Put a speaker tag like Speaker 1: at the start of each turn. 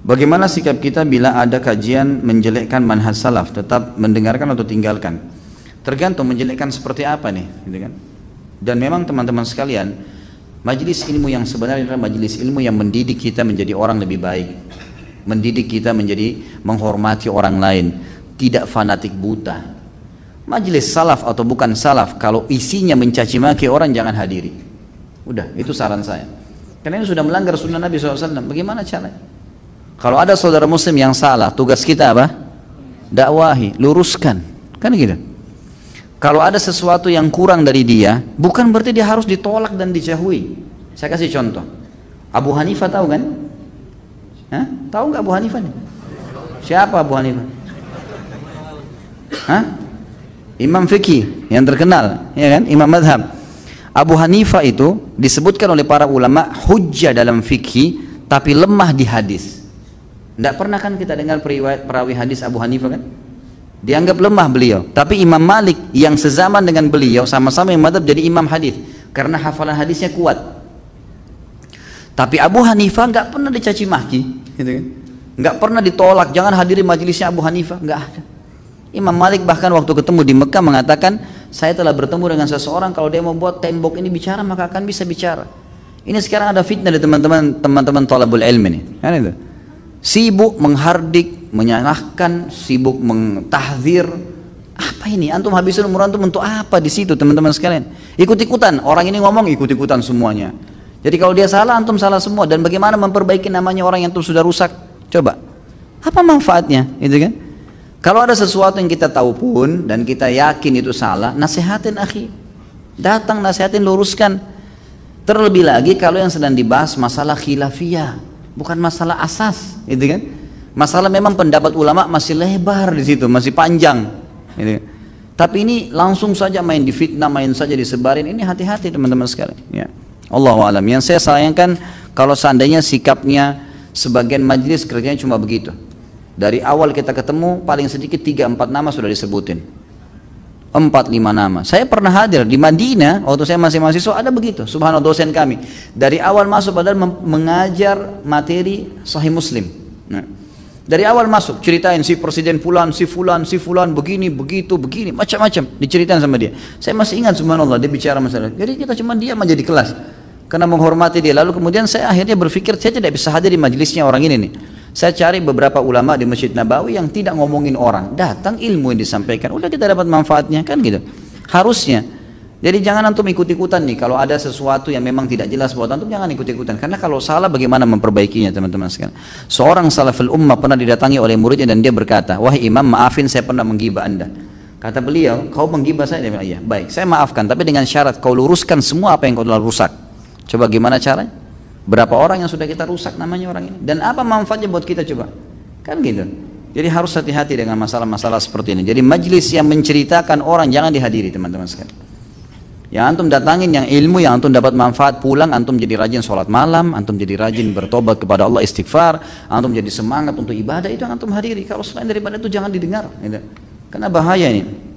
Speaker 1: Bagaimana sikap kita bila ada kajian menjelekkan manhaj salaf, tetap mendengarkan atau tinggalkan? Tergantung menjelekkan seperti apa nih, gitu kan? Dan memang teman-teman sekalian, majelis ilmu yang sebenarnya adalah majelis ilmu yang mendidik kita menjadi orang lebih baik, mendidik kita menjadi menghormati orang lain, tidak fanatik buta. Majelis salaf atau bukan salaf, kalau isinya mencaci maki orang jangan hadiri. Udah, itu saran saya. Karena ini sudah melanggar sunnah Nabi SAW. Bagaimana caranya? Kalau ada saudara muslim yang salah, tugas kita apa? Dakwahi, luruskan. Kan gitu. Kalau ada sesuatu yang kurang dari dia, bukan berarti dia harus ditolak dan dijauhi. Saya kasih contoh. Abu Hanifah tahu kan? Hah? Tahu nggak Abu Hanifah nih? Siapa Abu Hanifah? Hah? Imam fikih yang terkenal, ya kan? Imam madhab. Abu Hanifah itu disebutkan oleh para ulama hujjah dalam fikih tapi lemah di hadis. Tidak pernah kan kita dengar periwayat perawi hadis Abu Hanifah kan? Dianggap lemah beliau. Tapi Imam Malik yang sezaman dengan beliau sama-sama yang madhab jadi imam hadis karena hafalan hadisnya kuat. Tapi Abu Hanifah nggak pernah dicaci maki, gitu kan? Nggak pernah ditolak, jangan hadiri majelisnya Abu Hanifah, nggak ada. Imam Malik bahkan waktu ketemu di Mekah mengatakan, saya telah bertemu dengan seseorang kalau dia membuat tembok ini bicara maka akan bisa bicara. Ini sekarang ada fitnah di teman-teman teman-teman tolabul ilmi ini, kan itu sibuk menghardik, menyalahkan, sibuk mentahdir. Apa ini? Antum habisin umur antum untuk apa di situ teman-teman sekalian? Ikut-ikutan, orang ini ngomong ikut-ikutan semuanya. Jadi kalau dia salah, antum salah semua. Dan bagaimana memperbaiki namanya orang yang tuh sudah rusak? Coba. Apa manfaatnya? Itu kan? Kalau ada sesuatu yang kita tahu pun dan kita yakin itu salah, nasihatin akhi. Datang nasihatin luruskan. Terlebih lagi kalau yang sedang dibahas masalah khilafiyah bukan masalah asas, gitu kan? Masalah memang pendapat ulama masih lebar di situ, masih panjang. Gitu. Tapi ini langsung saja main di fitnah, main saja disebarin. Ini hati-hati teman-teman sekalian. Ya. Allah alam. Yang saya sayangkan kalau seandainya sikapnya sebagian majelis kerjanya cuma begitu. Dari awal kita ketemu paling sedikit tiga empat nama sudah disebutin. Empat lima nama. Saya pernah hadir di Madinah waktu saya masih mahasiswa ada begitu. Subhanallah dosen kami. Dari awal masuk padahal mengajar materi Sahih Muslim. Nah, dari awal masuk ceritain si presiden fulan, si fulan, si fulan begini, begitu, begini, macam-macam diceritain sama dia. Saya masih ingat subhanallah dia bicara masalah. Jadi kita cuma diam aja di kelas karena menghormati dia. Lalu kemudian saya akhirnya berpikir saya tidak bisa hadir di majelisnya orang ini nih. Saya cari beberapa ulama di Masjid Nabawi yang tidak ngomongin orang, datang ilmu yang disampaikan, udah kita dapat manfaatnya kan gitu. Harusnya. Jadi jangan antum ikut-ikutan nih kalau ada sesuatu yang memang tidak jelas buat antum jangan ikut-ikutan karena kalau salah bagaimana memperbaikinya teman-teman sekalian. Seorang salaful ummah pernah didatangi oleh muridnya dan dia berkata, "Wahai imam, maafin saya pernah menggibah Anda." Kata beliau, "Kau menggibah saya?" Dia bilang, "Iya." Baik, saya maafkan tapi dengan syarat kau luruskan semua apa yang kau telah rusak. Coba gimana caranya? Berapa orang yang sudah kita rusak namanya orang ini? Dan apa manfaatnya buat kita coba? Kan gitu. Jadi harus hati-hati dengan masalah-masalah seperti ini. Jadi majlis yang menceritakan orang jangan dihadiri teman-teman sekalian. Yang antum datangin yang ilmu yang antum dapat manfaat pulang antum jadi rajin sholat malam, antum jadi rajin bertobat kepada Allah istighfar, antum jadi semangat untuk ibadah itu yang antum hadiri. Kalau selain daripada itu jangan didengar. Gitu. Karena bahaya ini.